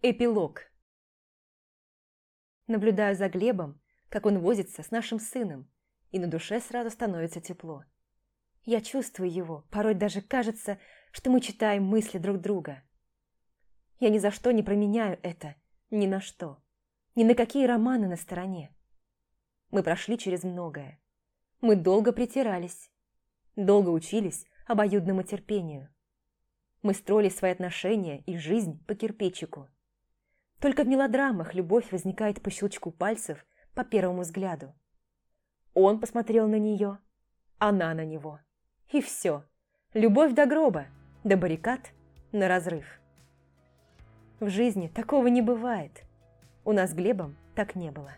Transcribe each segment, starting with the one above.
Эпилог. Наблюдаю за Глебом, как он возится с нашим сыном, и на душе сразу становится тепло. Я чувствую его, порой даже кажется, что мы читаем мысли друг друга. Я ни за что не променяю это, ни на что, ни на какие романы на стороне. Мы прошли через многое. Мы долго притирались, долго учились обоюдному терпению. Мы строили свои отношения и жизнь по кирпичику. Только в мелодрамах любовь возникает по щелчку пальцев по первому взгляду. Он посмотрел на нее, она на него. И все. Любовь до гроба, до баррикад, на разрыв. В жизни такого не бывает. У нас с Глебом так не было.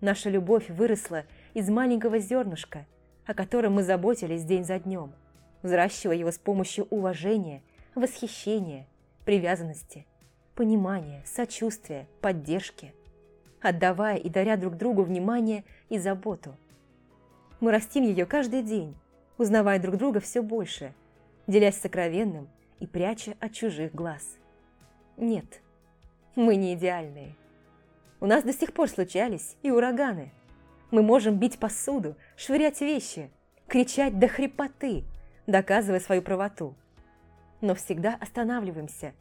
Наша любовь выросла из маленького зернышка, о котором мы заботились день за днем, взращивая его с помощью уважения, восхищения, привязанности понимания, сочувствия, поддержки, отдавая и даря друг другу внимание и заботу. Мы растим ее каждый день, узнавая друг друга все больше, делясь сокровенным и пряча от чужих глаз. Нет, мы не идеальные. У нас до сих пор случались и ураганы. Мы можем бить посуду, швырять вещи, кричать до хрипоты, доказывая свою правоту. Но всегда останавливаемся,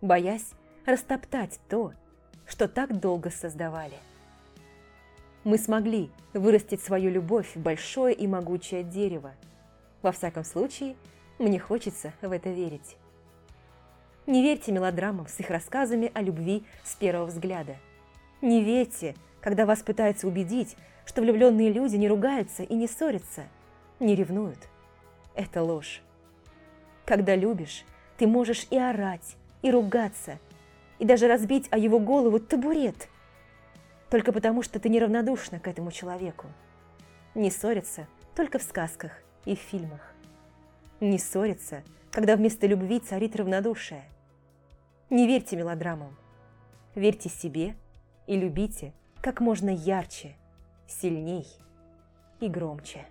боясь растоптать то, что так долго создавали. Мы смогли вырастить свою любовь в большое и могучее дерево. Во всяком случае, мне хочется в это верить. Не верьте мелодрамам с их рассказами о любви с первого взгляда. Не верьте, когда вас пытаются убедить, что влюбленные люди не ругаются и не ссорятся, не ревнуют. Это ложь. Когда любишь, ты можешь и орать, и ругаться – и даже разбить о его голову табурет. Только потому, что ты неравнодушна к этому человеку. Не ссорятся только в сказках и в фильмах. Не ссорятся, когда вместо любви царит равнодушие. Не верьте мелодрамам. Верьте себе и любите как можно ярче, сильней и громче.